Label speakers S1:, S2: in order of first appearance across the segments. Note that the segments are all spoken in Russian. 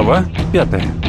S1: Глава пятая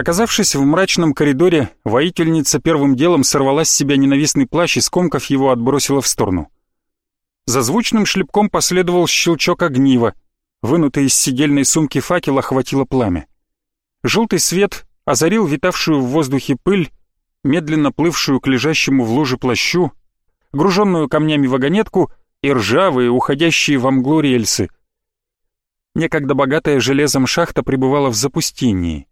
S1: Оказавшись в мрачном коридоре, воительница первым делом сорвала с себя ненавистный плащ и, скомков его, отбросила в сторону. За звучным шлепком последовал щелчок огнива. Вынутый из сидельной сумки факел охватило пламя. Желтый свет озарил витавшую в воздухе пыль, медленно плывшую к лежащему в луже плащу, груженную камнями вагонетку и ржавые, уходящие во мглу рельсы. Некогда богатая железом шахта пребывала в запустении.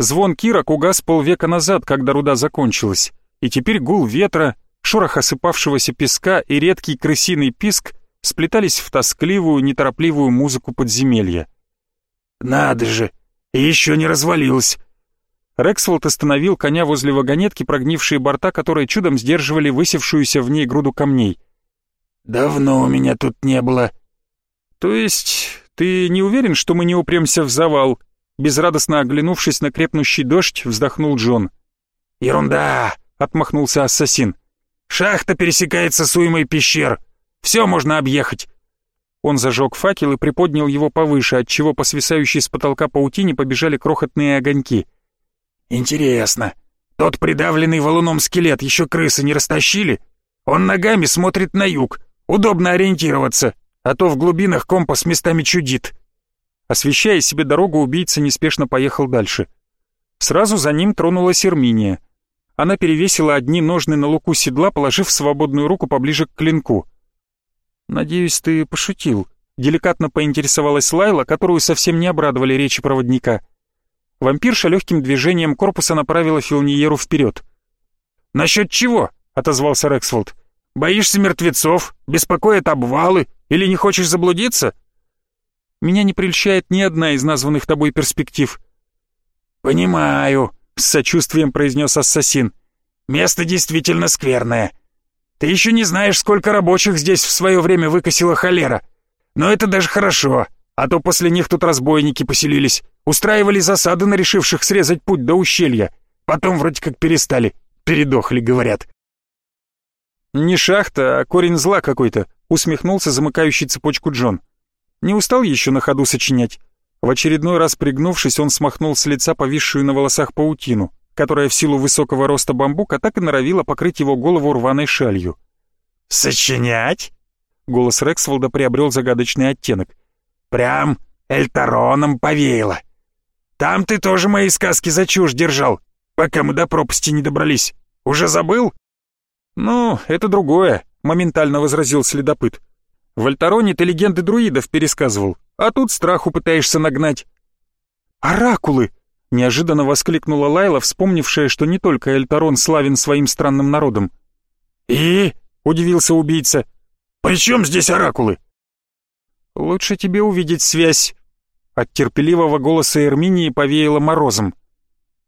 S1: Звон кирок угас полвека назад, когда руда закончилась, и теперь гул ветра, шорох осыпавшегося песка и редкий крысиный писк сплетались в тоскливую, неторопливую музыку подземелья.
S2: «Надо же! Еще не развалилось!»
S1: Рексфолд остановил коня возле вагонетки, прогнившие борта, которые чудом сдерживали высевшуюся в ней груду камней.
S2: «Давно у меня тут не было».
S1: «То есть ты не уверен, что мы не упремся в завал?» Безрадостно оглянувшись на крепнущий дождь, вздохнул Джон.
S2: «Ерунда!» — отмахнулся ассасин. «Шахта пересекается с уймой пещер. Все можно объехать».
S1: Он зажег факел и приподнял его повыше, отчего по свисающей с потолка паутине побежали крохотные огоньки.
S2: «Интересно, тот придавленный валуном скелет еще крысы не растащили? Он ногами смотрит на юг, удобно ориентироваться, а то в глубинах компас местами чудит».
S1: Освещая себе дорогу, убийца неспешно поехал дальше. Сразу за ним тронулась Эрминия. Она перевесила одни ножны на луку седла, положив свободную руку поближе к клинку. «Надеюсь, ты пошутил», — деликатно поинтересовалась Лайла, которую совсем не обрадовали речи проводника. Вампирша легким движением корпуса направила Филниеру вперед.
S2: «Насчет чего?» — отозвался Рексфолд. «Боишься мертвецов? Беспокоят обвалы? Или не хочешь заблудиться?»
S1: Меня не прельщает ни одна из названных тобой перспектив».
S2: «Понимаю», — с сочувствием произнес ассасин. «Место действительно скверное. Ты еще не знаешь, сколько рабочих здесь в свое время выкосила холера. Но это даже хорошо, а то после них тут разбойники поселились, устраивали засады на решивших срезать путь до ущелья. Потом вроде как перестали, передохли, говорят».
S1: «Не шахта, а корень зла какой-то», — усмехнулся замыкающий цепочку Джон. Не устал еще на ходу сочинять? В очередной раз пригнувшись, он смахнул с лица повисшую на волосах паутину, которая в силу высокого роста бамбука так и норовила покрыть его голову рваной шалью.
S2: «Сочинять?»
S1: Голос Рексволда приобрел загадочный оттенок.
S2: «Прям Эльтароном повеяло. Там ты тоже мои сказки за чушь держал, пока мы до пропасти не добрались. Уже забыл?»
S1: «Ну, это другое», — моментально возразил следопыт. В Альтароне ты легенды друидов пересказывал, а тут страху пытаешься нагнать». «Оракулы!» — неожиданно воскликнула Лайла, вспомнившая, что не только Эльтарон славен своим странным народом.
S2: «И?» — удивился убийца. «При чем здесь оракулы?»
S1: «Лучше тебе увидеть связь». От терпеливого голоса Эрминии повеяло морозом.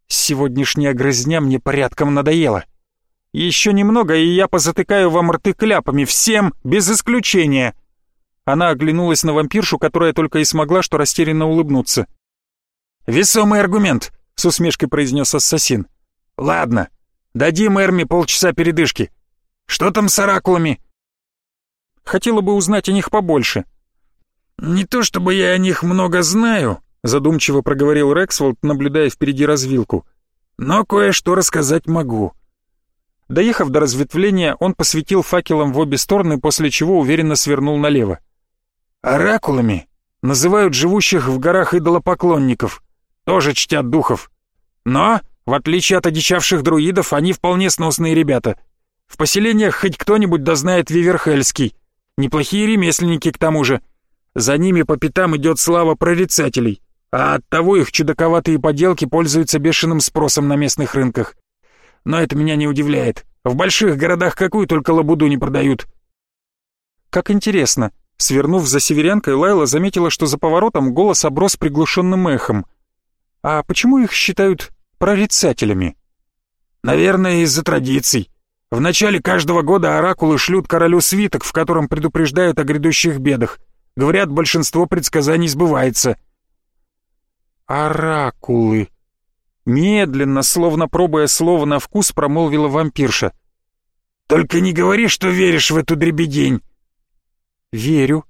S1: «Сегодняшняя грызня мне порядком надоела. Еще немного, и я позатыкаю вам рты кляпами, всем, без исключения. Она оглянулась на вампиршу, которая только и смогла что растерянно улыбнуться.
S2: «Весомый аргумент», — с усмешкой произнес ассасин. «Ладно, дадим Эрми полчаса передышки. Что там с оракулами?»
S1: «Хотела бы узнать о них побольше».
S2: «Не то чтобы я о них много знаю», — задумчиво проговорил Рексволд, наблюдая впереди развилку. «Но кое-что рассказать могу».
S1: Доехав до разветвления, он посветил факелом в обе стороны, после чего уверенно свернул налево.
S2: Оракулами называют живущих в горах идолопоклонников, тоже чтят духов. Но, в отличие от одичавших друидов, они вполне сносные ребята. В поселениях хоть кто-нибудь дознает Виверхельский. Неплохие ремесленники к тому же. За ними по пятам идет слава прорицателей, а оттого их чудаковатые поделки пользуются бешеным спросом на местных рынках. Но это меня не удивляет. В больших городах какую только лабуду не продают.
S1: Как интересно, Свернув за северянкой, Лайла заметила, что за поворотом голос оброс приглушенным эхом. «А почему их считают прорицателями.
S2: Наверное, из-за традиций. В начале каждого года оракулы шлют королю свиток, в котором предупреждают о грядущих бедах. Говорят, большинство предсказаний сбывается.
S1: Оракулы. Медленно, словно пробуя слово на вкус, промолвила вампирша.
S2: Только не говори, что веришь в эту дребедень.
S1: Верю.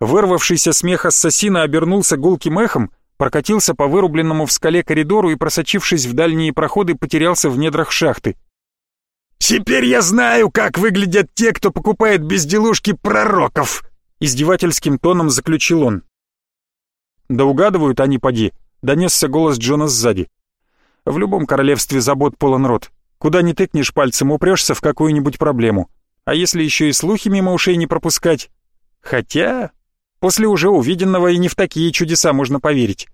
S1: Вырвавшийся смех ассасина обернулся гулким эхом, прокатился по вырубленному в скале коридору и, просочившись в дальние проходы, потерялся в недрах шахты.
S2: «Теперь я знаю, как выглядят те, кто покупает безделушки пророков!»
S1: Издевательским тоном заключил он. «Да угадывают они, поди!» — донесся голос Джона сзади. «В любом королевстве забот полон рот. Куда ни тыкнешь пальцем, упрешься в какую-нибудь проблему. А если еще и слухи мимо ушей не пропускать? Хотя, после уже увиденного и не в такие чудеса можно поверить».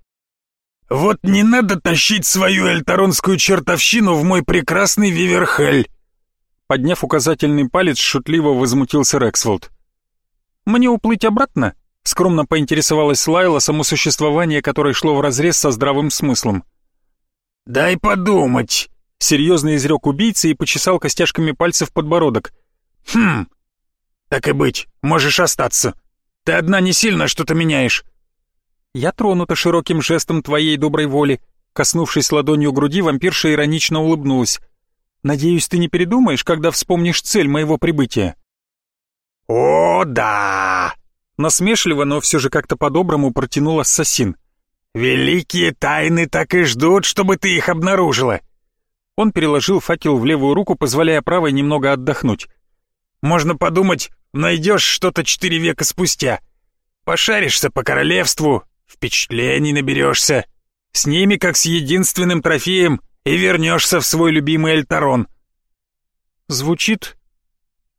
S2: «Вот не надо тащить свою эльтаронскую чертовщину в мой прекрасный Виверхель!»
S1: Подняв указательный палец, шутливо возмутился Рексфолд. «Мне уплыть обратно?» — скромно поинтересовалась Лайла, само существование которой шло вразрез со здравым смыслом.
S2: «Дай подумать», — серьезно изрек убийца и почесал костяшками пальцев подбородок. «Хм, так и быть, можешь остаться. Ты одна не сильно что-то меняешь».
S1: «Я тронута широким жестом твоей доброй воли», — коснувшись ладонью груди, вампирша иронично улыбнулась. Надеюсь, ты не передумаешь, когда вспомнишь цель моего прибытия?»
S2: «О, да!»
S1: Насмешливо, но все же как-то по-доброму протянул ассасин.
S2: «Великие тайны так и ждут, чтобы ты их обнаружила!»
S1: Он переложил факел в левую руку, позволяя правой немного отдохнуть.
S2: «Можно подумать, найдешь что-то четыре века спустя. Пошаришься по королевству, впечатлений наберешься. С ними, как с единственным трофеем, и вернешься в свой любимый Эльтарон».
S1: Звучит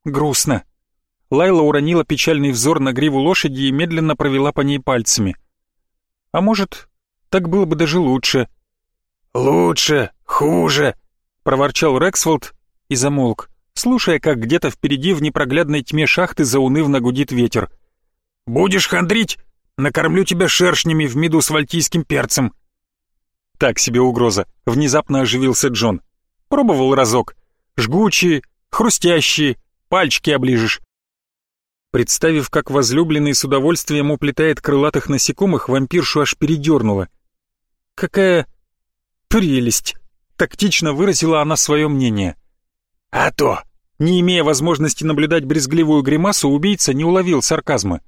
S1: грустно. Лайла уронила печальный взор на гриву лошади и медленно провела по ней пальцами. «А может, так было бы даже лучше?»
S2: «Лучше, хуже», — проворчал
S1: Рексфолд и замолк, слушая, как где-то впереди в непроглядной тьме шахты заунывно гудит ветер.
S2: «Будешь хандрить? Накормлю тебя шершнями в меду с вальтийским перцем.
S1: Так себе угроза. Внезапно оживился Джон. Пробовал разок. Жгучие, хрустящие, пальчики оближешь. Представив, как возлюбленный с удовольствием уплетает крылатых насекомых, вампиршу аж передернула. «Какая прелесть!» — тактично выразила она свое мнение.
S2: «А то!»
S1: Не имея возможности наблюдать брезгливую гримасу, убийца не уловил сарказма.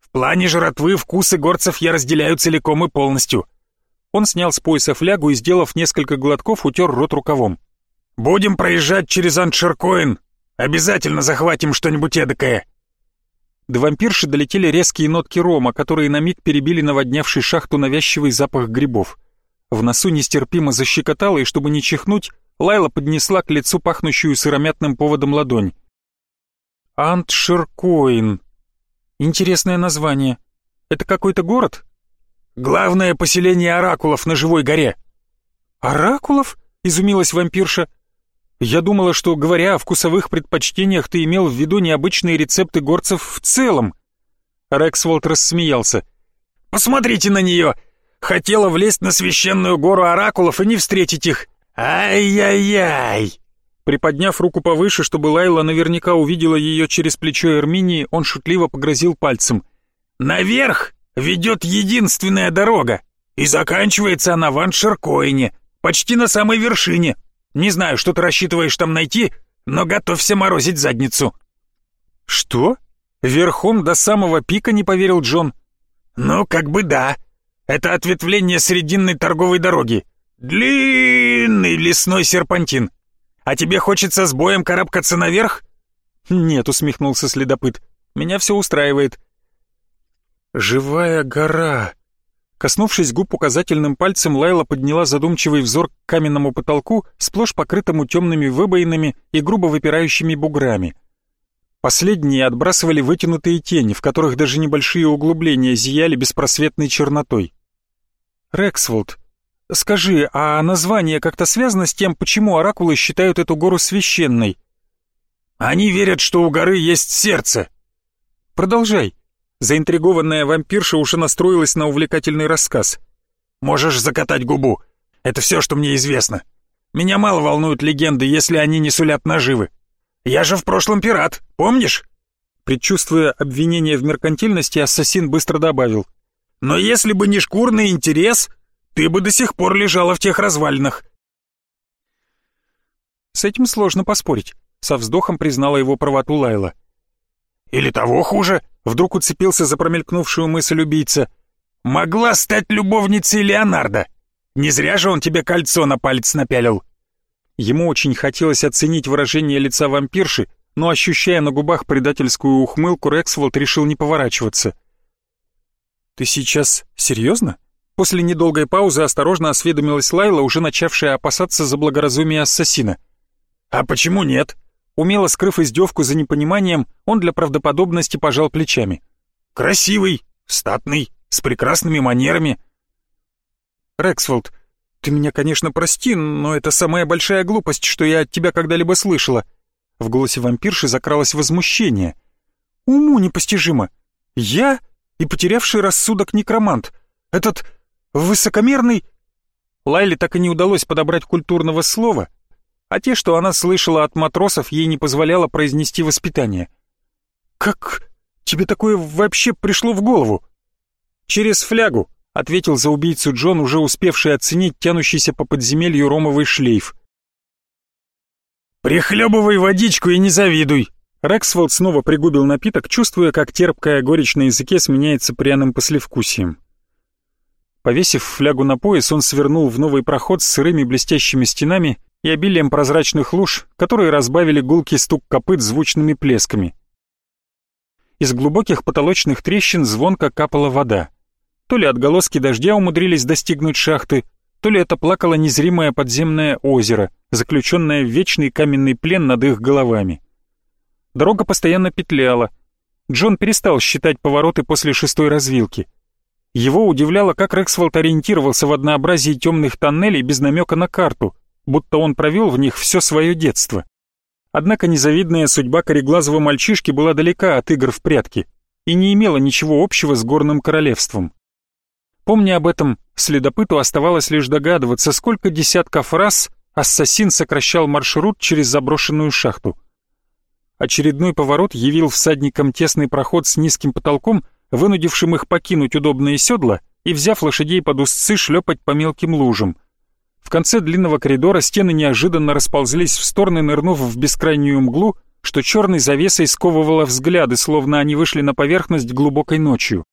S2: «В плане жратвы вкусы горцев я разделяю целиком и полностью.
S1: Он снял с пояса флягу и, сделав несколько глотков, утер рот рукавом.
S2: «Будем проезжать через Аншеркоин. Обязательно захватим что-нибудь эдакое».
S1: До вампирши долетели резкие нотки рома, которые на миг перебили наводнявший шахту навязчивый запах грибов. В носу нестерпимо защекотало, и чтобы не чихнуть, Лайла поднесла к лицу пахнущую сыромятным поводом ладонь. Антширкоин. Интересное название. Это какой-то город?
S2: Главное поселение оракулов на Живой горе».
S1: «Оракулов?» — изумилась вампирша. «Я думала, что, говоря о вкусовых предпочтениях, ты имел в виду необычные рецепты горцев в целом». Рексволд рассмеялся.
S2: «Посмотрите на нее! Хотела влезть на священную гору оракулов и не встретить их! Ай-яй-яй!»
S1: Приподняв руку повыше, чтобы Лайла наверняка увидела ее через плечо Эрминии, он шутливо погрозил пальцем.
S2: «Наверх ведет единственная дорога, и заканчивается она в Аншеркоине, почти на самой вершине. Не знаю, что ты рассчитываешь там найти, но готовься морозить задницу».
S1: «Что? Верхом до самого пика не поверил Джон?»
S2: «Ну, как бы да. Это ответвление срединной торговой дороги. Длинный лесной серпантин. А тебе хочется с боем карабкаться наверх?»
S1: «Нет», — усмехнулся следопыт. «Меня все устраивает. «Живая гора!» Коснувшись губ указательным пальцем, Лайла подняла задумчивый взор к каменному потолку, сплошь покрытому темными выбоинами и грубо выпирающими буграми. Последние отбрасывали вытянутые тени, в которых даже небольшие углубления зияли беспросветной чернотой. «Рексволд, скажи, а название как-то связано с тем, почему оракулы считают эту гору священной?»
S2: «Они верят, что у горы есть сердце».
S1: «Продолжай», Заинтригованная вампирша уже настроилась на увлекательный рассказ.
S2: «Можешь закатать губу. Это все, что мне известно. Меня мало волнуют легенды, если они не сулят наживы. Я же в прошлом пират, помнишь?»
S1: Предчувствуя обвинение в меркантильности, ассасин быстро добавил.
S2: «Но если бы не шкурный интерес, ты бы до сих пор лежала в тех развалинах».
S1: С этим сложно поспорить, со вздохом признала его правоту Лайла.
S2: «Или того хуже», — вдруг уцепился за промелькнувшую мысль убийца. «Могла стать любовницей Леонардо. Не зря же он тебе кольцо на палец напялил».
S1: Ему очень хотелось оценить выражение лица вампирши, но, ощущая на губах предательскую ухмылку, Рексволд решил не поворачиваться. «Ты сейчас серьезно?» После недолгой паузы осторожно осведомилась Лайла, уже начавшая опасаться за благоразумие ассасина.
S2: «А почему нет?»
S1: Умело скрыв издевку за непониманием, он для правдоподобности пожал плечами.
S2: «Красивый, статный, с прекрасными манерами».
S1: «Рексфолд, ты меня, конечно, прости, но это самая большая глупость, что я от тебя когда-либо слышала. В голосе вампирши закралось возмущение. «Уму непостижимо! Я и потерявший рассудок некромант! Этот высокомерный...» Лайле так и не удалось подобрать культурного слова, а те, что она слышала от матросов, ей не позволяло произнести воспитание. «Как тебе такое вообще пришло в голову?» «Через флягу», — ответил за убийцу Джон, уже успевший оценить тянущийся по подземелью ромовый шлейф.
S2: «Прихлебывай водичку и не завидуй!»
S1: Рексфолд снова пригубил напиток, чувствуя, как терпкая горечь на языке сменяется пряным послевкусием. Повесив флягу на пояс, он свернул в новый проход с сырыми блестящими стенами и обилием прозрачных луж, которые разбавили гулкий стук копыт звучными плесками. Из глубоких потолочных трещин звонко капала вода. То ли отголоски дождя умудрились достигнуть шахты, то ли это плакало незримое подземное озеро, заключенное в вечный каменный плен над их головами. Дорога постоянно петляла. Джон перестал считать повороты после шестой развилки. Его удивляло, как Рексфолд ориентировался в однообразии темных тоннелей без намека на карту, будто он провел в них все свое детство. Однако незавидная судьба кореглазого мальчишки была далека от игр в прятки и не имела ничего общего с горным королевством. Помня об этом, следопыту оставалось лишь догадываться, сколько десятков раз ассасин сокращал маршрут через заброшенную шахту. Очередной поворот явил всадникам тесный проход с низким потолком, вынудившим их покинуть удобные седла и, взяв лошадей под узцы, шлепать по мелким лужам. В конце длинного коридора стены неожиданно расползлись в стороны, нырнув в бескрайнюю мглу, что черной завесой сковывало взгляды, словно они вышли на поверхность глубокой ночью.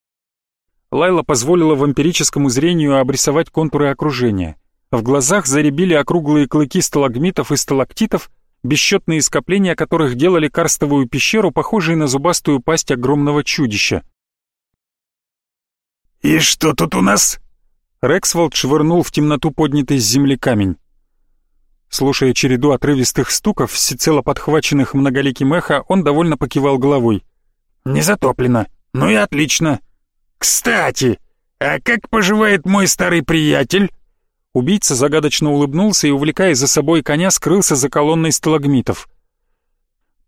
S1: Лайла позволила вампирическому зрению обрисовать контуры окружения. В глазах заребили округлые клыки сталагмитов и сталактитов, бесчетные скопления которых делали карстовую пещеру, похожей на зубастую пасть огромного чудища.
S2: «И что тут у нас?»
S1: Рексволд швырнул в темноту поднятый с земли камень. Слушая череду отрывистых стуков, всецело подхваченных многоликим эхо, он довольно покивал головой.
S2: «Не затоплено. Ну и отлично. «Кстати, а как поживает мой старый приятель?»
S1: Убийца загадочно улыбнулся и, увлекая за собой коня, скрылся за колонной сталагмитов.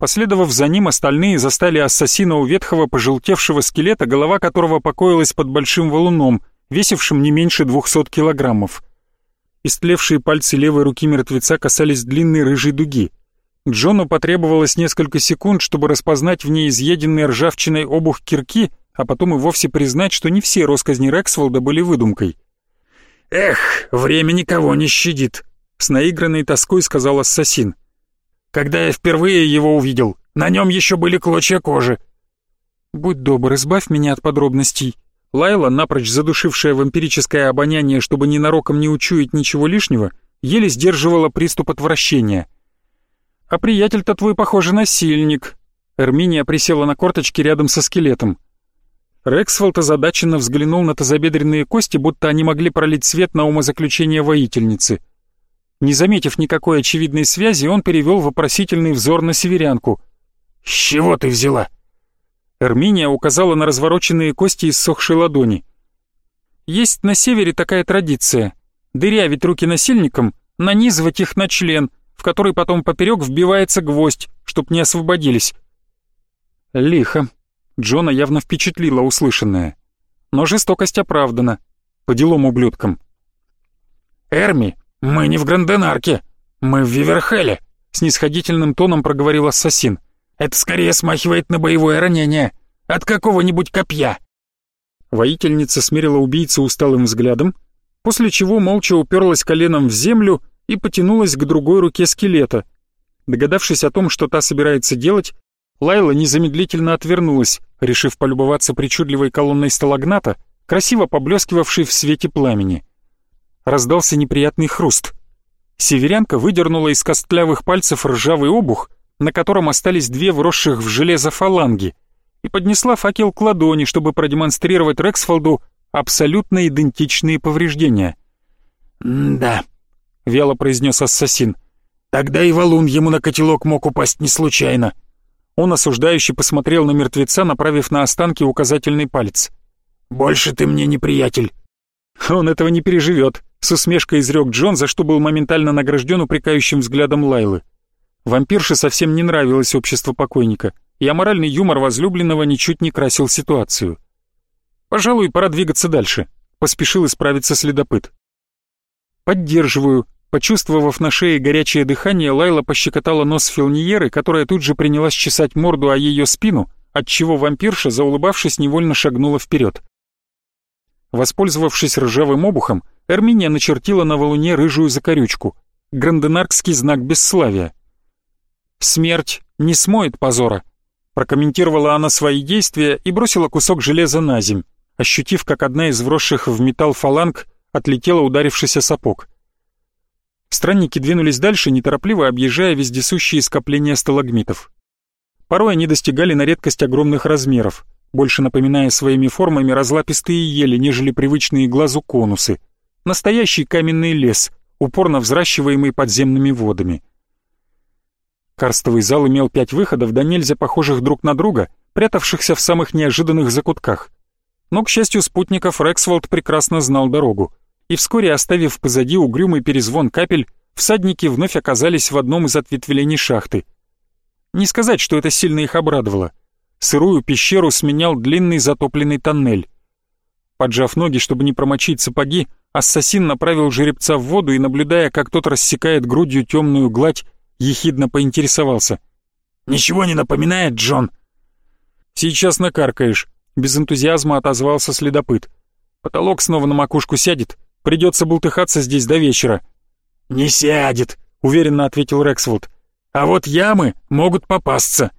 S1: Последовав за ним, остальные застали ассасина у ветхого пожелтевшего скелета, голова которого покоилась под большим валуном, весившим не меньше двухсот килограммов. Истлевшие пальцы левой руки мертвеца касались длинной рыжей дуги. Джону потребовалось несколько секунд, чтобы распознать в ней изъеденный ржавчиной обух кирки — а потом и вовсе признать, что не все росказни Рексволда были выдумкой.
S2: «Эх, время никого не щадит», — с наигранной тоской сказал ассасин. «Когда я впервые его увидел, на нем еще были клочья кожи».
S1: «Будь добр, избавь меня от подробностей». Лайла, напрочь задушившая вампирическое обоняние, чтобы ненароком не учуять ничего лишнего, еле сдерживала приступ отвращения. «А приятель-то твой, похоже, насильник». Эрминия присела на корточки рядом со скелетом. Рексфолд озадаченно взглянул на тазобедренные кости, будто они могли пролить свет на умозаключение воительницы. Не заметив никакой очевидной связи, он перевел вопросительный взор на северянку.
S2: «С чего ты взяла?»
S1: Эрминия указала на развороченные кости из сохшей ладони. «Есть на севере такая традиция. Дырявить руки насильникам, нанизывать их на член, в который потом поперек вбивается гвоздь, чтоб не освободились». «Лихо», Джона явно впечатлила услышанное. Но жестокость оправдана. По делам ублюдкам.
S2: «Эрми, мы не в Гранденарке, мы в Виверхеле», — снисходительным тоном проговорил ассасин. «Это скорее смахивает на боевое ранение. От какого-нибудь копья».
S1: Воительница смерила убийцу усталым взглядом, после чего молча уперлась коленом в землю и потянулась к другой руке скелета. Догадавшись о том, что та собирается делать, Лайла незамедлительно отвернулась, решив полюбоваться причудливой колонной сталагната, красиво поблескивавшей в свете пламени. Раздался неприятный хруст. Северянка выдернула из костлявых пальцев ржавый обух, на котором остались две вросших в железо фаланги, и поднесла факел к ладони, чтобы продемонстрировать Рексфолду абсолютно идентичные повреждения.
S2: «Да», — вяло произнес ассасин, — «тогда и валун ему на котелок мог упасть не случайно».
S1: Он осуждающе посмотрел на мертвеца, направив на останки указательный палец.
S2: «Больше ты мне не приятель».
S1: «Он этого не переживет», — с усмешкой изрек Джон, за что был моментально награжден упрекающим взглядом Лайлы. Вампирше совсем не нравилось общество покойника, и аморальный юмор возлюбленного ничуть не красил ситуацию. «Пожалуй, пора двигаться дальше», — поспешил исправиться следопыт. «Поддерживаю», Почувствовав на шее горячее дыхание, Лайла пощекотала нос Филниеры, которая тут же принялась чесать морду о ее спину, отчего вампирша, заулыбавшись, невольно шагнула вперед. Воспользовавшись ржавым обухом, Эрминия начертила на валуне рыжую закорючку, гранденаркский знак бесславия. «Смерть не смоет позора», прокомментировала она свои действия и бросила кусок железа на земь, ощутив, как одна из вросших в металл фаланг отлетела ударившийся сапог. Странники двинулись дальше, неторопливо объезжая вездесущие скопления сталагмитов. Порой они достигали на редкость огромных размеров, больше напоминая своими формами разлапистые ели, нежели привычные глазу конусы. Настоящий каменный лес, упорно взращиваемый подземными водами. Карстовый зал имел пять выходов, да нельзя похожих друг на друга, прятавшихся в самых неожиданных закутках. Но, к счастью спутников, Рексволд прекрасно знал дорогу и вскоре, оставив позади угрюмый перезвон капель, всадники вновь оказались в одном из ответвлений шахты. Не сказать, что это сильно их обрадовало. Сырую пещеру сменял длинный затопленный тоннель. Поджав ноги, чтобы не промочить сапоги, ассасин направил жеребца в воду и, наблюдая, как тот рассекает грудью темную гладь, ехидно поинтересовался.
S2: «Ничего не напоминает, Джон?»
S1: «Сейчас накаркаешь», — без энтузиазма отозвался следопыт. «Потолок снова на макушку сядет, Придется бултыхаться здесь до вечера».
S2: «Не сядет», — уверенно ответил Рексвуд. «А вот ямы могут попасться».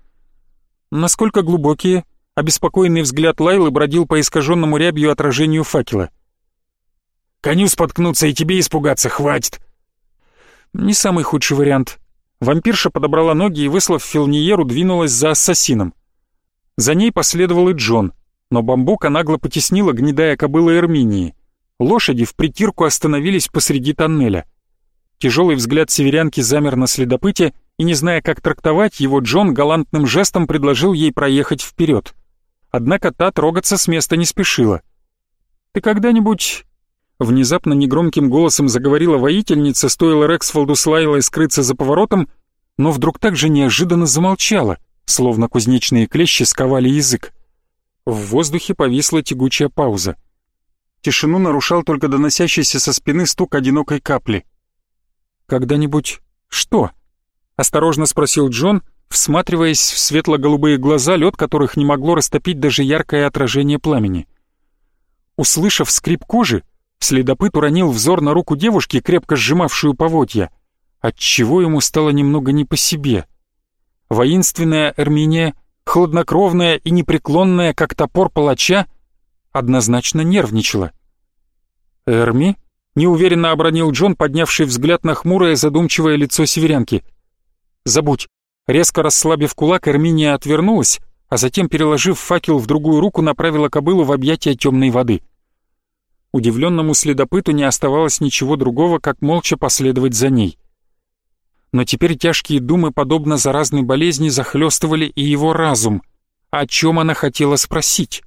S1: «Насколько глубокие?» Обеспокоенный взгляд Лайлы бродил по искаженному рябью отражению факела.
S2: «Коню споткнуться и тебе испугаться хватит».
S1: Не самый худший вариант. Вампирша подобрала ноги и, выслав Филниеру, двинулась за ассасином. За ней последовал и Джон, но бамбука нагло потеснила гнедая кобыла Эрминии. Лошади в притирку остановились посреди тоннеля. Тяжелый взгляд северянки замер на следопыте, и не зная, как трактовать его, Джон галантным жестом предложил ей проехать вперед. Однако та трогаться с места не спешила. «Ты когда-нибудь...» Внезапно негромким голосом заговорила воительница, стоило Рексфолду с Лайлой скрыться за поворотом, но вдруг так же неожиданно замолчала, словно кузнечные клещи сковали язык. В воздухе повисла тягучая пауза. Тишину нарушал только доносящийся со спины стук одинокой капли. «Когда-нибудь что?» — осторожно спросил Джон, всматриваясь в светло-голубые глаза, лед которых не могло растопить даже яркое отражение пламени. Услышав скрип кожи, следопыт уронил взор на руку девушки, крепко сжимавшую поводья, отчего ему стало немного не по себе. Воинственная Эрминия, хладнокровная и непреклонная, как топор палача, однозначно нервничала. «Эрми?» — неуверенно обронил Джон, поднявший взгляд на хмурое задумчивое лицо северянки. «Забудь». Резко расслабив кулак, Эрминия отвернулась, а затем, переложив факел в другую руку, направила кобылу в объятия темной воды. Удивленному следопыту не оставалось ничего другого, как молча последовать за ней. Но теперь тяжкие думы, подобно заразной болезни, захлестывали и его разум. О чем она хотела спросить?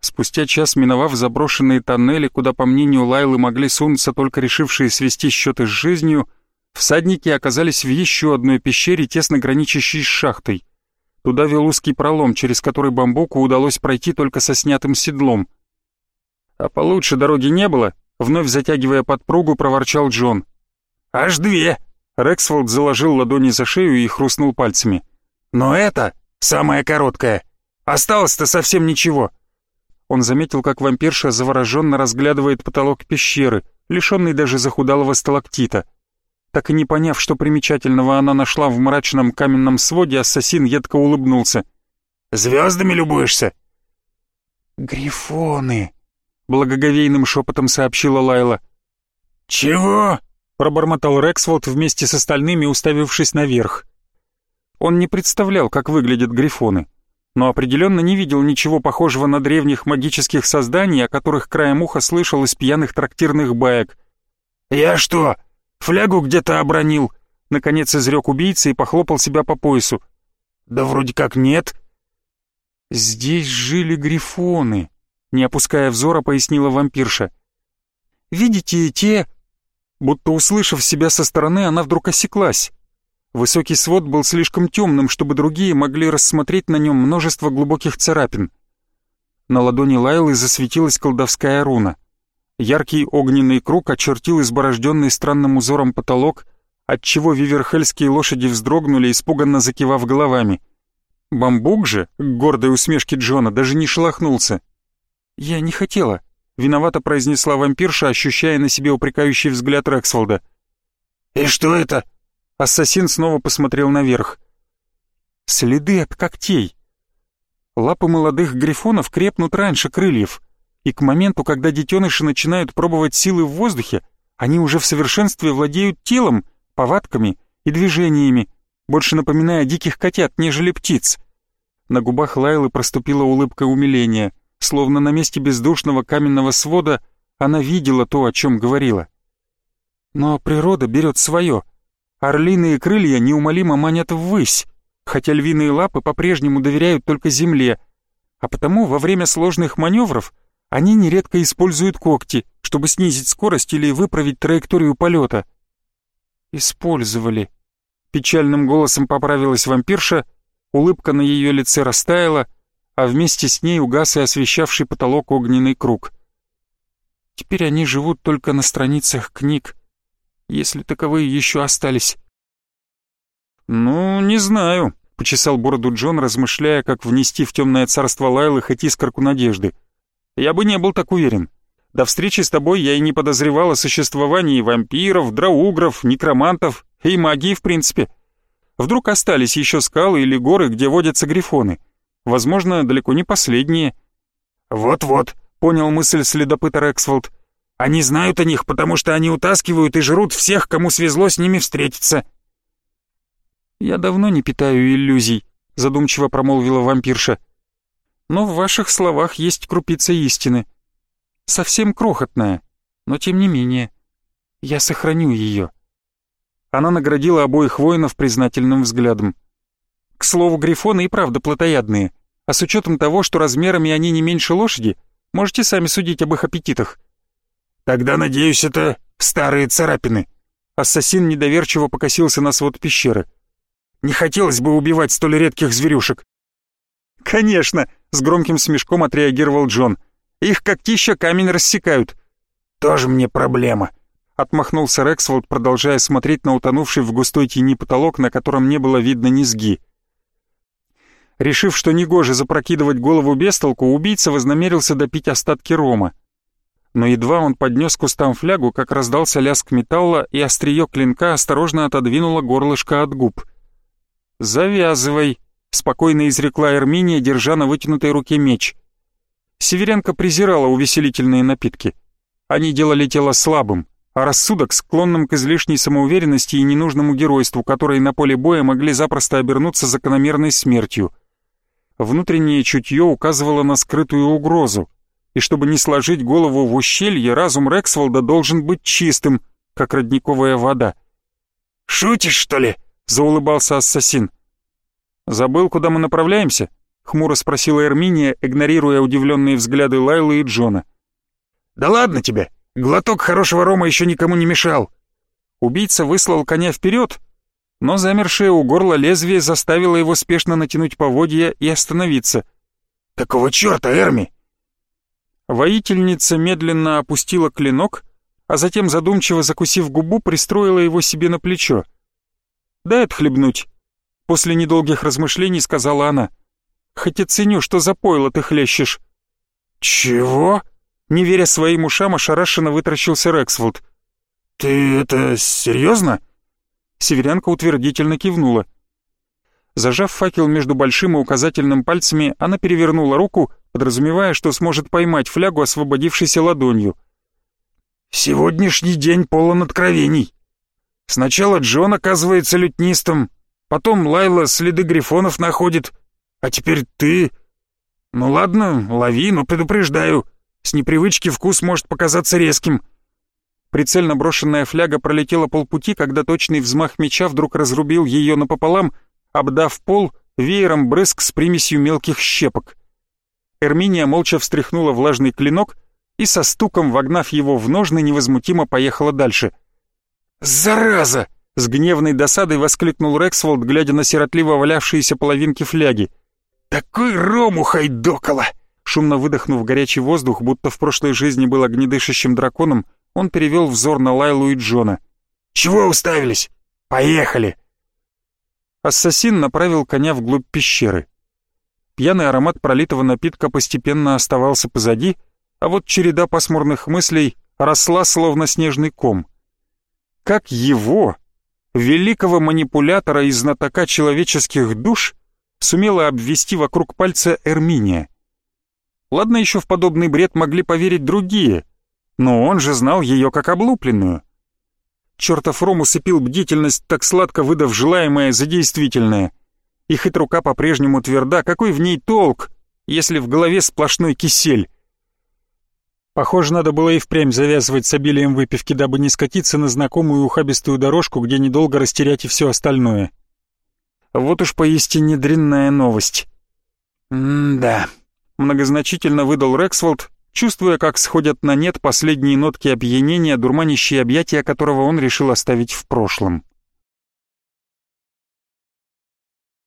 S1: Спустя час, миновав заброшенные тоннели, куда, по мнению Лайлы, могли сунуться только решившие свести счеты с жизнью, всадники оказались в еще одной пещере, тесно граничащей с шахтой. Туда вел узкий пролом, через который бамбуку удалось пройти только со снятым седлом. «А получше дороги не было?» — вновь затягивая подпругу, проворчал Джон.
S2: «Аж две!»
S1: — Рексфолд заложил ладони за шею и хрустнул пальцами.
S2: «Но это самая короткая. Осталось-то совсем ничего».
S1: Он заметил, как вампирша завороженно разглядывает потолок пещеры, лишенный даже захудалого сталактита. Так и не поняв, что примечательного она нашла в мрачном каменном своде, ассасин едко улыбнулся.
S2: «Звездами любуешься?»
S1: «Грифоны!» — благоговейным шепотом сообщила Лайла.
S2: «Чего?»
S1: — пробормотал Рексфолд вместе с остальными, уставившись наверх. Он не представлял, как выглядят грифоны, но определенно не видел ничего похожего на древних магических созданий, о которых краем уха слышал из пьяных трактирных баек.
S2: «Я что, флягу где-то обронил?» — наконец изрек убийца и похлопал себя по поясу. «Да вроде как нет».
S1: «Здесь жили грифоны», — не опуская взора, пояснила вампирша. «Видите, те...» Будто услышав себя со стороны, она вдруг осеклась. Высокий свод был слишком темным, чтобы другие могли рассмотреть на нем множество глубоких царапин. На ладони Лайлы засветилась колдовская руна. Яркий огненный круг очертил изборожденный странным узором потолок, отчего виверхельские лошади вздрогнули, испуганно закивав головами — Бамбук же, к гордой усмешке Джона, даже не шелохнулся. «Я не хотела», — виновато произнесла вампирша, ощущая на себе упрекающий взгляд Рексфолда.
S2: «И что это?»
S1: Ассасин снова посмотрел наверх. «Следы от когтей. Лапы молодых грифонов крепнут раньше крыльев, и к моменту, когда детеныши начинают пробовать силы в воздухе, они уже в совершенстве владеют телом, повадками и движениями, больше напоминая диких котят, нежели птиц. На губах Лайлы проступила улыбка умиления, словно на месте бездушного каменного свода она видела то, о чем говорила. Но природа берет свое. Орлиные крылья неумолимо манят ввысь, хотя львиные лапы по-прежнему доверяют только земле, а потому во время сложных маневров они нередко используют когти, чтобы снизить скорость или выправить траекторию полета. Использовали. Печальным голосом поправилась вампирша, улыбка на ее лице растаяла, а вместе с ней угас и освещавший потолок огненный круг. Теперь они живут только на страницах книг, если таковые еще остались. «Ну, не знаю», — почесал бороду Джон, размышляя, как внести в темное царство Лайлы хоть искорку надежды. «Я бы не был так уверен. До встречи с тобой я и не подозревал о существовании вампиров, драугров, некромантов и магии в принципе. Вдруг остались еще скалы или горы, где водятся грифоны. Возможно, далеко не последние.
S2: «Вот-вот», — понял мысль следопыта Рексфолд. «Они знают о них, потому что они утаскивают и жрут всех, кому свезло с ними встретиться».
S1: «Я давно не питаю иллюзий», — задумчиво промолвила вампирша. «Но в ваших словах есть крупица истины. Совсем крохотная, но тем не менее. Я сохраню ее». Она наградила обоих воинов признательным взглядом. К слову, грифоны и правда плотоядные, а с учетом того, что размерами они не меньше лошади, можете сами судить об их аппетитах.
S2: Тогда, надеюсь, это старые царапины.
S1: Ассасин недоверчиво покосился на свод пещеры.
S2: Не хотелось бы убивать столь редких зверюшек.
S1: Конечно, с громким смешком отреагировал Джон. Их когтища камень рассекают.
S2: Тоже мне проблема.
S1: Отмахнулся Рексфолд, продолжая смотреть на утонувший в густой тени потолок, на котором не было видно низги. Решив, что негоже запрокидывать голову без толку, убийца вознамерился допить остатки рома. Но едва он поднес к кустам флягу, как раздался лязг металла, и острие клинка осторожно отодвинуло горлышко от губ. «Завязывай», — спокойно изрекла Эрминия, держа на вытянутой руке меч. Северянка презирала увеселительные напитки. Они делали тело слабым, а рассудок склонным к излишней самоуверенности и ненужному геройству, которые на поле боя могли запросто обернуться закономерной смертью. Внутреннее чутье указывало на скрытую угрозу, и чтобы не сложить голову в ущелье, разум Рексволда должен быть чистым, как родниковая вода.
S2: «Шутишь, что ли?» — заулыбался ассасин.
S1: «Забыл, куда мы направляемся?» — хмуро спросила Эрминия, игнорируя удивленные взгляды Лайлы и Джона.
S2: «Да ладно тебе!» Глоток хорошего рома еще никому не мешал.
S1: Убийца выслал коня вперед, но замершее у горла лезвие заставило его спешно натянуть поводья и остановиться.
S2: «Какого черта, Эрми?»
S1: Воительница медленно опустила клинок, а затем, задумчиво закусив губу, пристроила его себе на плечо. «Дай отхлебнуть», — после недолгих размышлений сказала она. «Хоть и ценю, что за пойло ты хлещешь».
S2: «Чего?»
S1: Не веря своим ушам, ошарашенно вытаращился Рексфолд.
S2: «Ты это серьезно?»
S1: Северянка утвердительно кивнула. Зажав факел между большим и указательным пальцами, она перевернула руку, подразумевая, что сможет поймать флягу, освободившейся ладонью.
S2: «Сегодняшний день полон откровений. Сначала Джон оказывается лютнистом, потом Лайла следы грифонов находит, а теперь ты...» «Ну ладно, лови, но предупреждаю, с непривычки вкус может показаться резким».
S1: Прицельно брошенная фляга пролетела полпути, когда точный взмах меча вдруг разрубил ее напополам, обдав пол веером брызг с примесью мелких щепок. Эрминия молча встряхнула влажный клинок и со стуком, вогнав его в ножны, невозмутимо поехала дальше.
S2: «Зараза!»
S1: — с гневной досадой воскликнул Рексволд, глядя на сиротливо валявшиеся половинки фляги.
S2: «Такой рому хайдокола!»
S1: Шумно выдохнув горячий воздух, будто в прошлой жизни был огнедышащим драконом, он перевел взор на Лайлу и Джона.
S2: «Чего уставились? Поехали!»
S1: Ассасин направил коня вглубь пещеры. Пьяный аромат пролитого напитка постепенно оставался позади, а вот череда пасмурных мыслей росла словно снежный ком. Как его, великого манипулятора и знатока человеческих душ, сумела обвести вокруг пальца Эрминия? Ладно, еще в подобный бред могли поверить другие, но он же знал ее как облупленную. Чертов Ром усыпил бдительность, так сладко выдав желаемое за действительное. И хоть рука по-прежнему тверда, какой в ней толк, если в голове сплошной кисель? Похоже, надо было и впрямь завязывать с обилием выпивки, дабы не скатиться на знакомую ухабистую дорожку, где недолго растерять и все остальное. Вот уж поистине дрянная новость.
S2: «М-да», —
S1: многозначительно выдал Рексволд, чувствуя, как сходят на нет последние нотки опьянения, дурманящие объятия которого он решил оставить в прошлом.